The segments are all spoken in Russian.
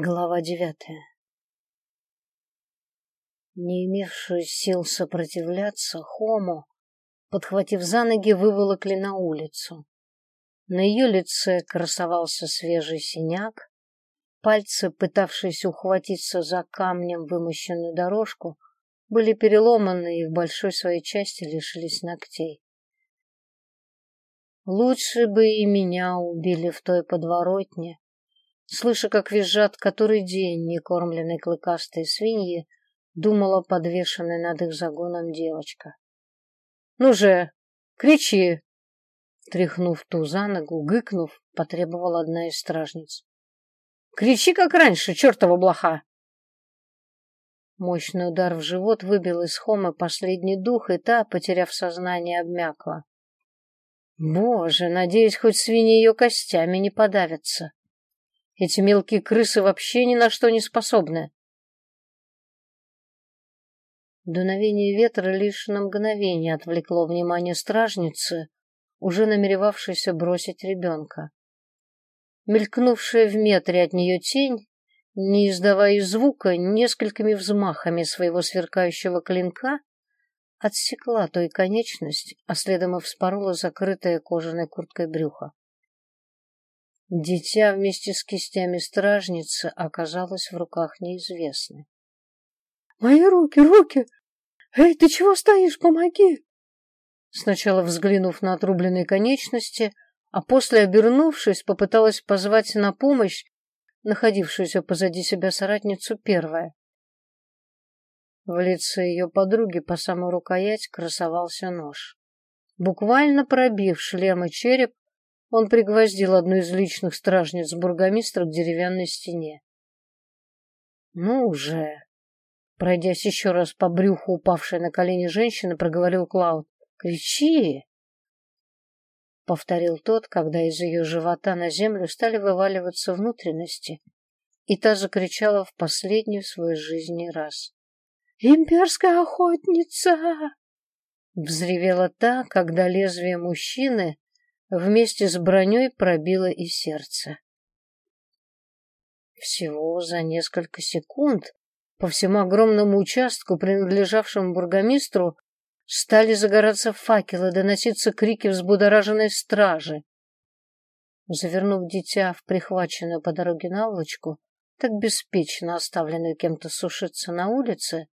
Глава девятая Не имевшую сил сопротивляться, Хому, подхватив за ноги, выволокли на улицу. На ее лице красовался свежий синяк, пальцы, пытавшиеся ухватиться за камнем вымощенную дорожку, были переломаны и в большой своей части лишились ногтей. Лучше бы и меня убили в той подворотне, Слыша, как визжат который день некормленные клыкастые свиньи, думала подвешенная над их загоном девочка. «Ну же, кричи!» Тряхнув ту за ногу, гыкнув, потребовала одна из стражниц. «Кричи, как раньше, чертова блоха!» Мощный удар в живот выбил из Хомы последний дух, и та, потеряв сознание, обмякла. Боже, надеюсь, хоть свиньи ее костями не подавятся. Эти мелкие крысы вообще ни на что не способны. Дуновение ветра лишь на мгновение отвлекло внимание стражницы, уже намеревавшейся бросить ребенка. Мелькнувшая в метре от нее тень, не издавая звука, несколькими взмахами своего сверкающего клинка отсекла той конечность, а следом и вспорола закрытое кожаной курткой брюхо. Дитя вместе с кистями стражницы оказалось в руках неизвестной. «Мои руки, руки! Эй, ты чего стоишь? Помоги!» Сначала взглянув на отрубленные конечности, а после, обернувшись, попыталась позвать на помощь находившуюся позади себя соратницу первая. В лице ее подруги по самую рукоять красовался нож. Буквально пробив шлем и череп, он пригвоздил одну из личных стражниц бургомистра к деревянной стене. «Ну уже!» Пройдясь еще раз по брюху упавшей на колени женщины, проговорил Клауд. «Кричи!» Повторил тот, когда из ее живота на землю стали вываливаться внутренности, и та закричала в последний в своей жизни раз. «Имперская охотница!» Взревела та, когда лезвие мужчины вместе с броней пробило и сердце. Всего за несколько секунд по всему огромному участку, принадлежавшему бургомистру, стали загораться факелы, доноситься крики взбудораженной стражи. Завернув дитя в прихваченную по дороге наволочку, так беспечно оставленную кем-то сушиться на улице,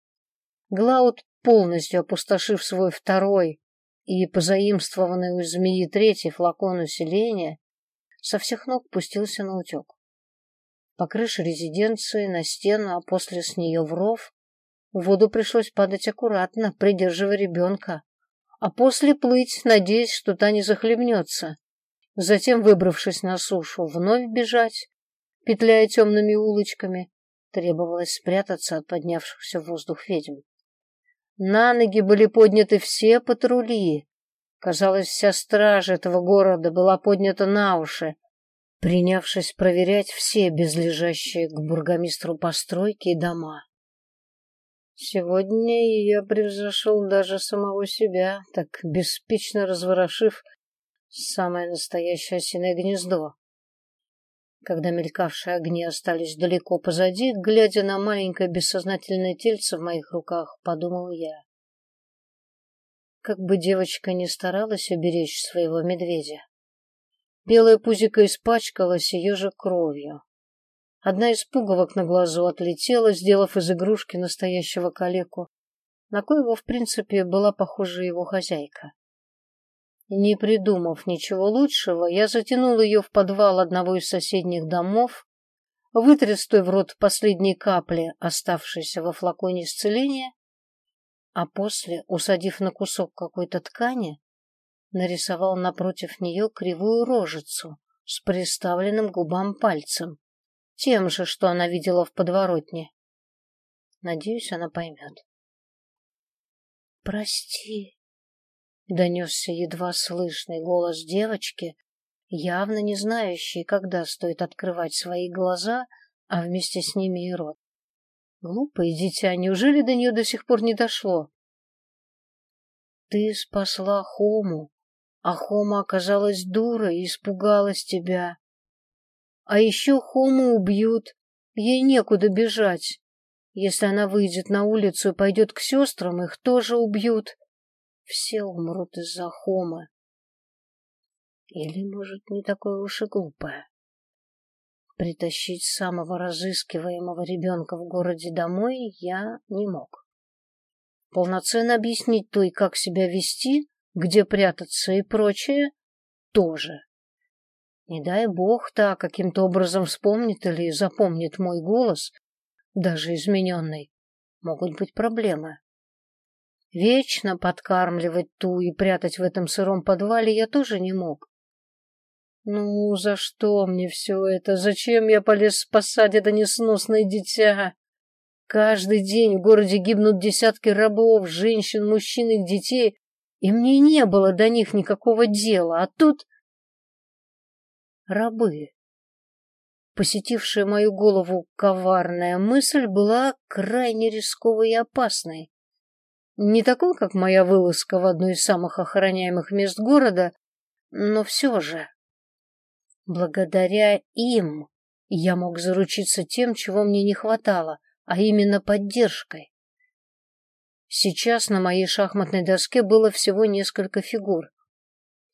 Глауд, полностью опустошив свой второй, и позаимствованный у змеи третий флакон усиления со всех ног пустился на утек. По крыше резиденции, на стену, а после с нее в ров, в воду пришлось падать аккуратно, придерживая ребенка, а после плыть, надеясь, что та не захлебнется. Затем, выбравшись на сушу, вновь бежать, петляя темными улочками, требовалось спрятаться от поднявшихся в воздух ведьм. На ноги были подняты все патрули. Казалось, вся стража этого города была поднята на уши, принявшись проверять все безлежащие к бургомистру постройки и дома. Сегодня я превзошел даже самого себя, так беспечно разворошив самое настоящее осиное гнездо. Когда мелькавшие огни остались далеко позади, глядя на маленькое бессознательное тельце в моих руках, подумал я. Как бы девочка ни старалась уберечь своего медведя, белое пузико испачкалось ее же кровью. Одна из пуговок на глазу отлетела, сделав из игрушки настоящего калеку, на коего, в принципе, была похожа его хозяйка. Не придумав ничего лучшего, я затянул ее в подвал одного из соседних домов, вытряс той в рот последние капли, оставшиеся во флаконе исцеления, а после, усадив на кусок какой-то ткани, нарисовал напротив нее кривую рожицу с приставленным губам пальцем, тем же, что она видела в подворотне. Надеюсь, она поймет. «Прости», Донесся едва слышный голос девочки, явно не знающей, когда стоит открывать свои глаза, а вместе с ними и рот. Глупое дитя, неужели до нее до сих пор не дошло? Ты спасла Хому, а Хома оказалась дурой и испугалась тебя. А еще Хому убьют, Ей некуда бежать. Если она выйдет на улицу и пойдет к сестрам, их тоже убьют. Все умрут из-за Хомы. Или, может, не такое уж и глупое. Притащить самого разыскиваемого ребенка в городе домой я не мог. Полноценно объяснить той, как себя вести, где прятаться и прочее, тоже. Не дай бог та каким-то образом вспомнит или запомнит мой голос, даже измененный. Могут быть проблемы. Вечно подкармливать ту и прятать в этом сыром подвале я тоже не мог. Ну, за что мне все это? Зачем я полез спасать это несносное дитя? Каждый день в городе гибнут десятки рабов, женщин, мужчин и детей, и мне не было до них никакого дела, а тут... Рабы. Посетившая мою голову коварная мысль была крайне рисковой и опасной. Не такой, как моя вылазка в одно из самых охраняемых мест города, но все же. Благодаря им я мог заручиться тем, чего мне не хватало, а именно поддержкой. Сейчас на моей шахматной доске было всего несколько фигур.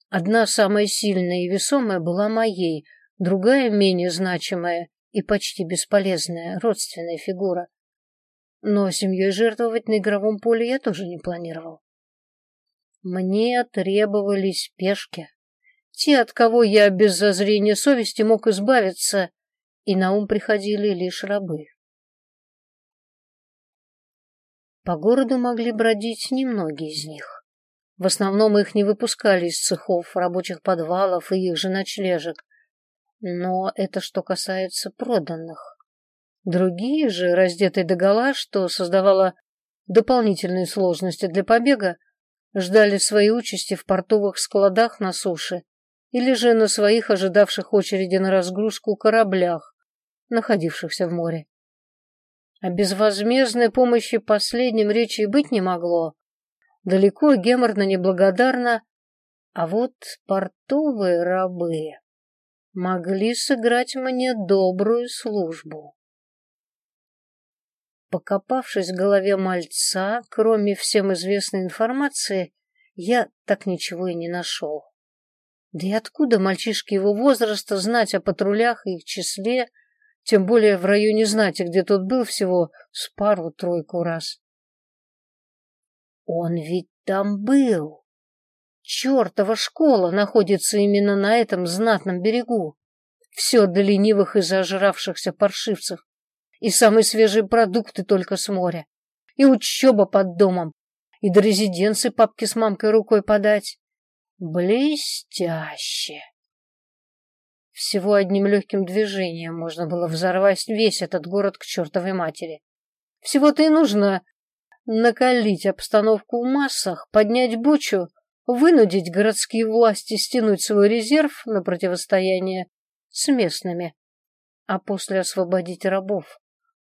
Одна самая сильная и весомая была моей, другая менее значимая и почти бесполезная родственная фигура. Но семьей жертвовать на игровом поле я тоже не планировал. Мне требовались пешки, те, от кого я без зазрения совести мог избавиться, и на ум приходили лишь рабы. По городу могли бродить немногие из них. В основном их не выпускали из цехов, рабочих подвалов и их же ночлежек. Но это что касается проданных. Другие же, раздетые догола, что создавало дополнительные сложности для побега, ждали своей участи в портовых складах на суше или же на своих ожидавших очереди на разгрузку кораблях, находившихся в море. О безвозмездной помощи последним речи быть не могло. Далеко геморно неблагодарно, а вот портовые рабы могли сыграть мне добрую службу. Покопавшись в голове мальца, кроме всем известной информации, я так ничего и не нашел. Да и откуда мальчишки его возраста знать о патрулях и их числе, тем более в районе знати, где тот был всего с пару-тройку раз. Он ведь там был. Чертова школа находится именно на этом знатном берегу. Все для ленивых и зажравшихся паршивцев. И самые свежие продукты только с моря. И учеба под домом. И до резиденции папки с мамкой рукой подать. Блестяще! Всего одним легким движением можно было взорвать весь этот город к чертовой матери. Всего-то и нужно накалить обстановку в массах, поднять бучу, вынудить городские власти стянуть свой резерв на противостояние с местными, а после освободить рабов,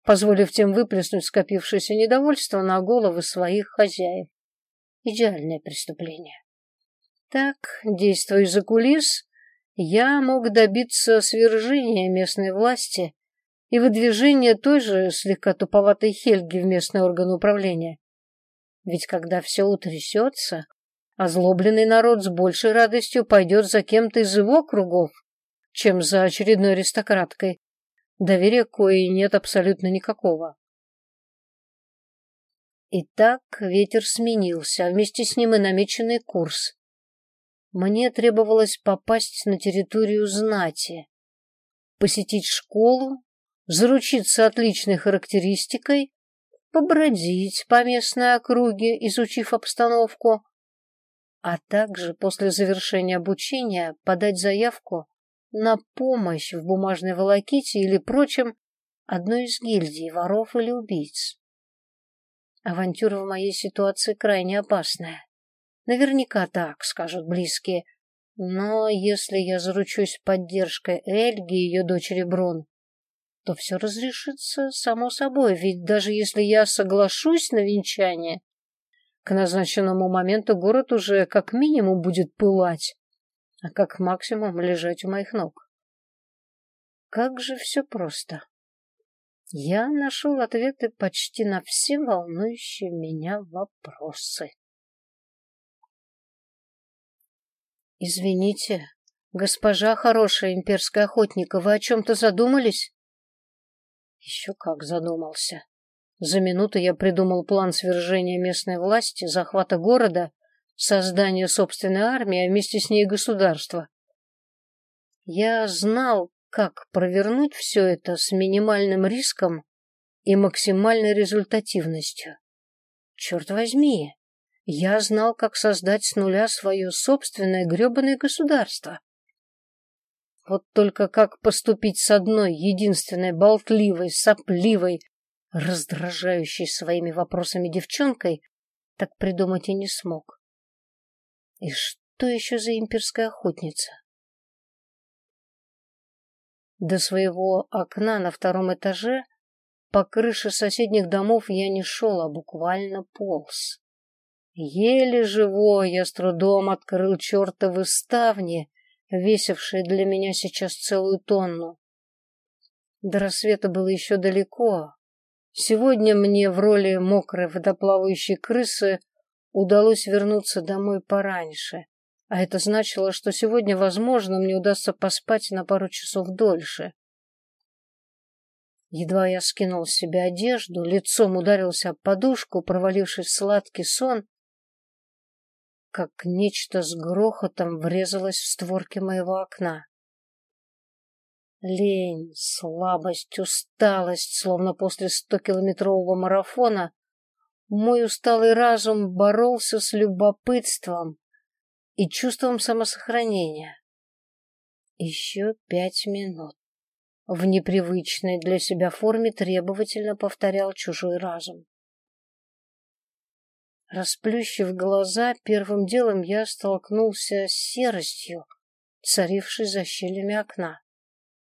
позволив тем выплеснуть скопившееся недовольство на головы своих хозяев. Идеальное преступление. Так, действуя из-за кулис, я мог добиться свержения местной власти и выдвижения той же слегка туповатой Хельги в местный орган управления. Ведь когда все утрясется, озлобленный народ с большей радостью пойдет за кем-то из его кругов, чем за очередной аристократкой, доверия коей нет абсолютно никакого. Итак, ветер сменился, а вместе с ним и намеченный курс. Мне требовалось попасть на территорию знати, посетить школу, заручиться отличной характеристикой, побродить по местной округе, изучив обстановку, а также после завершения обучения подать заявку на помощь в бумажной волоките или прочем одной из гильдий воров или убийц. Авантюра в моей ситуации крайне опасная. Наверняка так, скажут близкие. Но если я заручусь поддержкой Эльги и ее дочери Брун, то все разрешится само собой, ведь даже если я соглашусь на венчание, к назначенному моменту город уже как минимум будет пылать, а как максимум лежать у моих ног. Как же все просто. Я нашел ответы почти на все волнующие меня вопросы. Извините, госпожа хорошая имперская охотника, вы о чем-то задумались? Еще как задумался. За минуту я придумал план свержения местной власти, захвата города, создания собственной армии, а вместе с ней государства. Я знал, как провернуть все это с минимальным риском и максимальной результативностью. Черт возьми, я знал, как создать с нуля свое собственное гребаное государство. Вот только как поступить с одной единственной болтливой, сопливой, раздражающей своими вопросами девчонкой, так придумать и не смог. И что еще за имперская охотница? До своего окна на втором этаже по крыше соседних домов я не шел, а буквально полз. Еле живой я с трудом открыл чертовы ставни, весившие для меня сейчас целую тонну. До рассвета было еще далеко. Сегодня мне в роли мокрой водоплавающей крысы удалось вернуться домой пораньше, а это значило, что сегодня, возможно, мне удастся поспать на пару часов дольше. Едва я скинул с себя одежду, лицом ударился об подушку, провалившись в сладкий сон, как нечто с грохотом врезалось в створки моего окна. Лень, слабость, усталость, словно после стокилометрового марафона, мой усталый разум боролся с любопытством и чувством самосохранения. Еще пять минут. В непривычной для себя форме требовательно повторял чужой разум. Расплющив глаза, первым делом я столкнулся с серостью, царившей за щелями окна.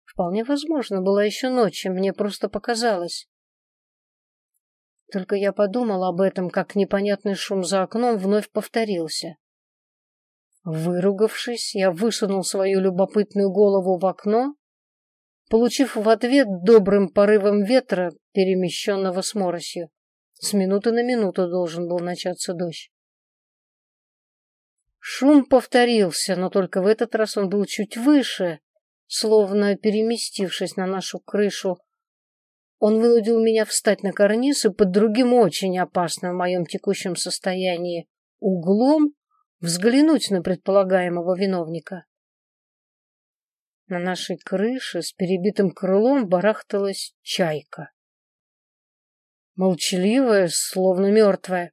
Вполне возможно, была еще ночь, мне просто показалось. Только я подумал об этом, как непонятный шум за окном вновь повторился. Выругавшись, я высунул свою любопытную голову в окно, получив в ответ добрым порывом ветра, перемещенного с моросью. С минуты на минуту должен был начаться дождь. Шум повторился, но только в этот раз он был чуть выше, словно переместившись на нашу крышу. Он вынудил меня встать на карниз и под другим очень опасным в моем текущем состоянии углом взглянуть на предполагаемого виновника. На нашей крыше с перебитым крылом барахталась чайка молчаливая, словно мертвая.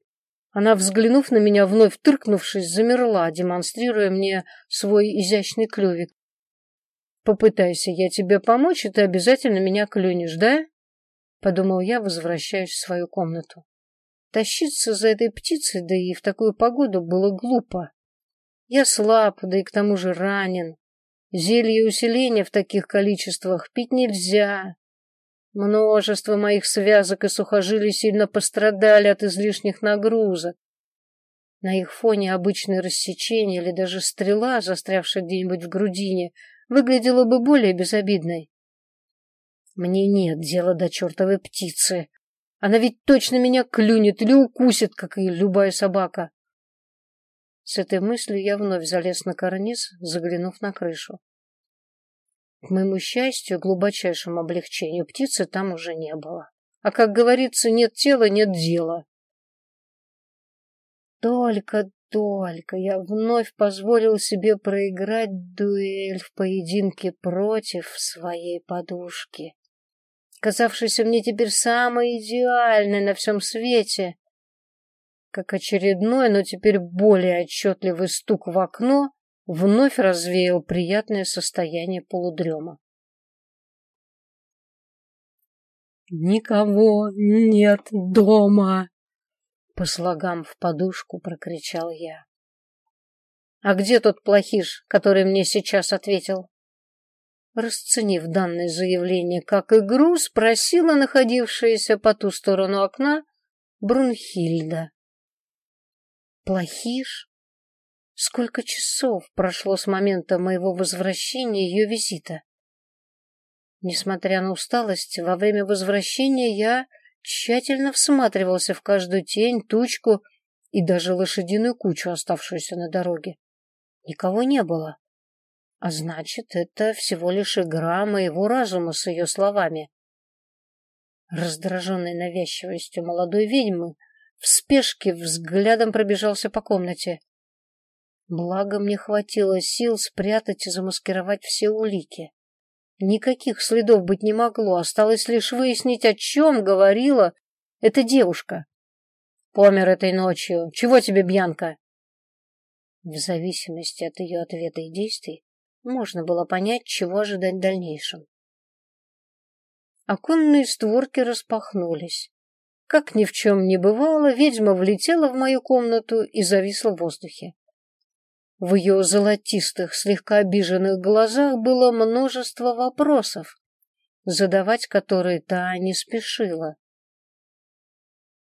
Она, взглянув на меня, вновь тыркнувшись, замерла, демонстрируя мне свой изящный клювик. «Попытайся я тебе помочь, и ты обязательно меня клюнешь, да?» Подумал я, возвращаясь в свою комнату. Тащиться за этой птицей, да и в такую погоду, было глупо. Я слаб, да и к тому же ранен. Зелье усиления в таких количествах пить нельзя, Множество моих связок и сухожилий сильно пострадали от излишних нагрузок. На их фоне обычное рассечение или даже стрела, застрявшая где-нибудь в грудине, выглядела бы более безобидной. Мне нет дела до чертовой птицы. Она ведь точно меня клюнет или укусит, как и любая собака. С этой мыслью я вновь залез на карниз, заглянув на крышу. К моему счастью, глубочайшему облегчению птицы там уже не было. А, как говорится, нет тела, нет дела. Только-только я вновь позволил себе проиграть дуэль в поединке против своей подушки, казавшейся мне теперь самой идеальной на всем свете, как очередной, но теперь более отчетливый стук в окно вновь развеял приятное состояние полудрема. «Никого нет дома!» По слогам в подушку прокричал я. «А где тот плохиш, который мне сейчас ответил?» Расценив данное заявление как игру, спросила находившаяся по ту сторону окна Брунхильда. «Плохиш? Сколько часов прошло с момента моего возвращения ее визита? Несмотря на усталость, во время возвращения я тщательно всматривался в каждую тень, тучку и даже лошадиную кучу, оставшуюся на дороге. Никого не было. А значит, это всего лишь игра моего разума с ее словами. Раздраженный навязчивостью молодой ведьмы, в спешке взглядом пробежался по комнате. Благо мне хватило сил спрятать и замаскировать все улики. Никаких следов быть не могло, осталось лишь выяснить, о чем говорила эта девушка. Помер этой ночью. Чего тебе, Бьянка? В зависимости от ее ответа и действий можно было понять, чего ожидать в дальнейшем. Оконные створки распахнулись. Как ни в чем не бывало, ведьма влетела в мою комнату и зависла в воздухе. В ее золотистых, слегка обиженных глазах было множество вопросов, задавать которые та не спешила.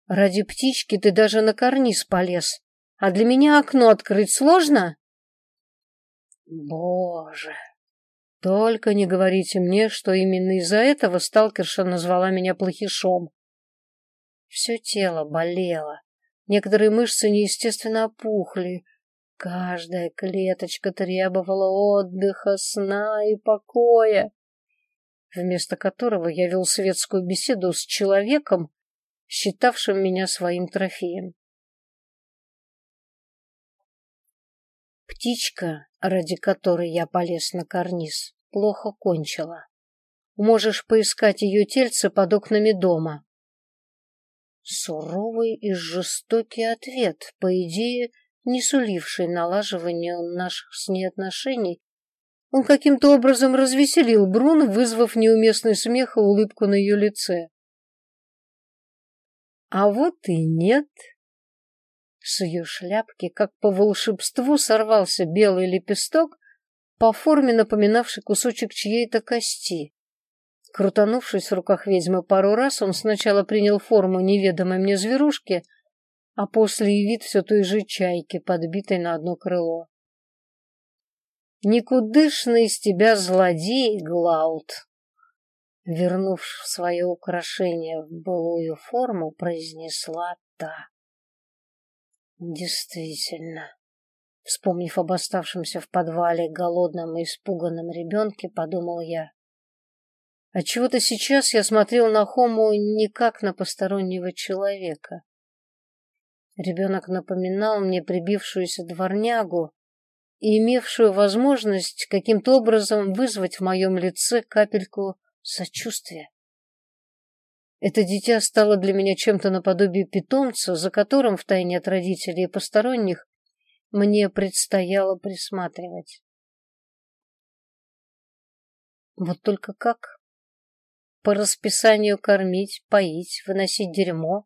«Ради птички ты даже на карниз полез, а для меня окно открыть сложно?» «Боже!» Только не говорите мне, что именно из-за этого сталкерша назвала меня плохишом. Все тело болело. Некоторые мышцы неестественно опухли. Каждая клеточка требовала отдыха, сна и покоя, вместо которого я вел светскую беседу с человеком, считавшим меня своим трофеем. Птичка, ради которой я полез на карниз, плохо кончила. Можешь поискать ее тельце под окнами дома. Суровый и жестокий ответ, по идее, не суливший налаживанию наших с ней отношений, он каким-то образом развеселил Брун, вызвав неуместный смех и улыбку на ее лице. А вот и нет. С ее шляпки, как по волшебству, сорвался белый лепесток, по форме напоминавший кусочек чьей-то кости. Крутанувшись в руках ведьмы пару раз, он сначала принял форму неведомой мне зверушки, а после и вид все той же чайки, подбитой на одно крыло. «Никудышный из тебя злодей, Глаут!» Вернув свое украшение в былую форму, произнесла та. Действительно, вспомнив об оставшемся в подвале голодном и испуганном ребенке, подумал я. Отчего-то сейчас я смотрел на Хому не как на постороннего человека. Ребенок напоминал мне прибившуюся дворнягу и имевшую возможность каким-то образом вызвать в моем лице капельку сочувствия. Это дитя стало для меня чем-то наподобие питомца, за которым втайне от родителей и посторонних мне предстояло присматривать. Вот только как? По расписанию кормить, поить, выносить дерьмо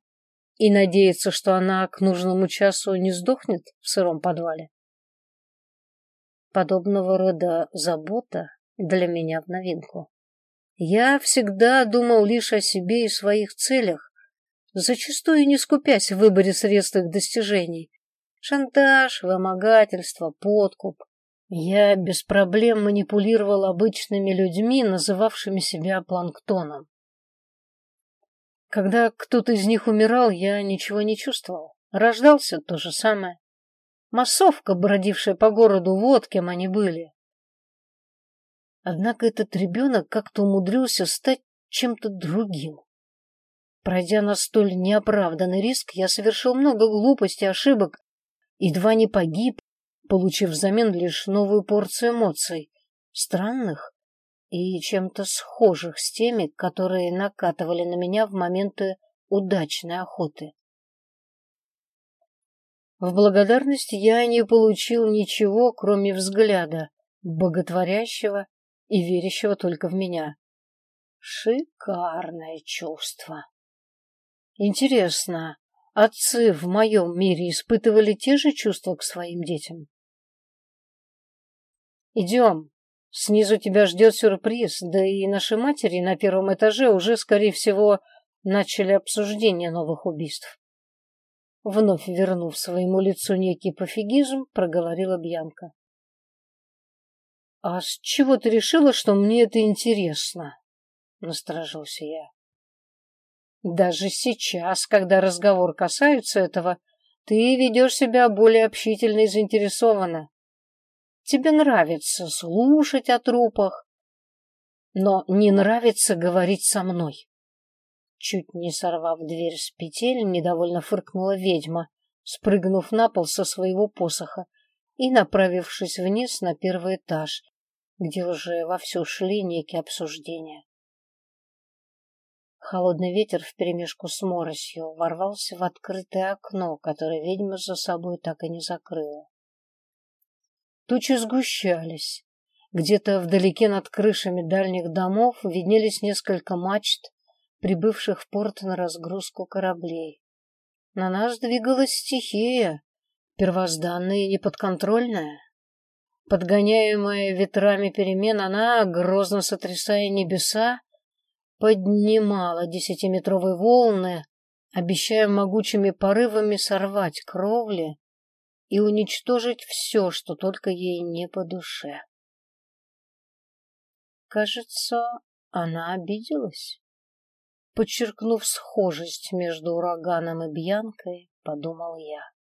и надеяться, что она к нужному часу не сдохнет в сыром подвале? Подобного рода забота для меня в новинку. Я всегда думал лишь о себе и своих целях, зачастую не скупясь в выборе средств их достижений. Шантаж, вымогательство, подкуп. Я без проблем манипулировал обычными людьми, называвшими себя планктоном. Когда кто-то из них умирал, я ничего не чувствовал. Рождался то же самое. Массовка, бродившая по городу, вот кем они были. Однако этот ребенок как-то умудрился стать чем-то другим. Пройдя на столь неоправданный риск, я совершил много глупостей и ошибок, едва не погиб, получив взамен лишь новую порцию эмоций, странных и чем-то схожих с теми, которые накатывали на меня в моменты удачной охоты. В благодарность я не получил ничего, кроме взгляда, боготворящего и верящего только в меня. Шикарное чувство. Интересно, отцы в моем мире испытывали те же чувства к своим детям? Идем. Снизу тебя ждет сюрприз, да и наши матери на первом этаже уже, скорее всего, начали обсуждение новых убийств. Вновь вернув своему лицу некий пофигизм, проговорила Бьянка. «А с чего ты решила, что мне это интересно?» насторожился я. Даже сейчас, когда разговор касается этого, ты ведешь себя более общительно и заинтересованно. Тебе нравится слушать о трупах, но не нравится говорить со мной. Чуть не сорвав дверь с петель, недовольно фыркнула ведьма, спрыгнув на пол со своего посоха и направившись вниз на первый этаж, где уже вовсю шли некие обсуждения. Холодный ветер вперемешку с моросью ворвался в открытое окно, которое ведьма за собой так и не закрыла. Тучи сгущались. Где-то вдалеке над крышами дальних домов виднелись несколько мачт, прибывших в порт на разгрузку кораблей. На нас двигалась стихия, первозданная и неподконтрольная. Подгоняемая ветрами перемен, она, грозно сотрясая небеса, поднимала десятиметровые волны, обещая могучими порывами сорвать кровли и уничтожить все, что только ей не по душе. Кажется, она обиделась. Подчеркнув схожесть между ураганом и Бьянкой, подумал я.